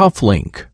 cufflink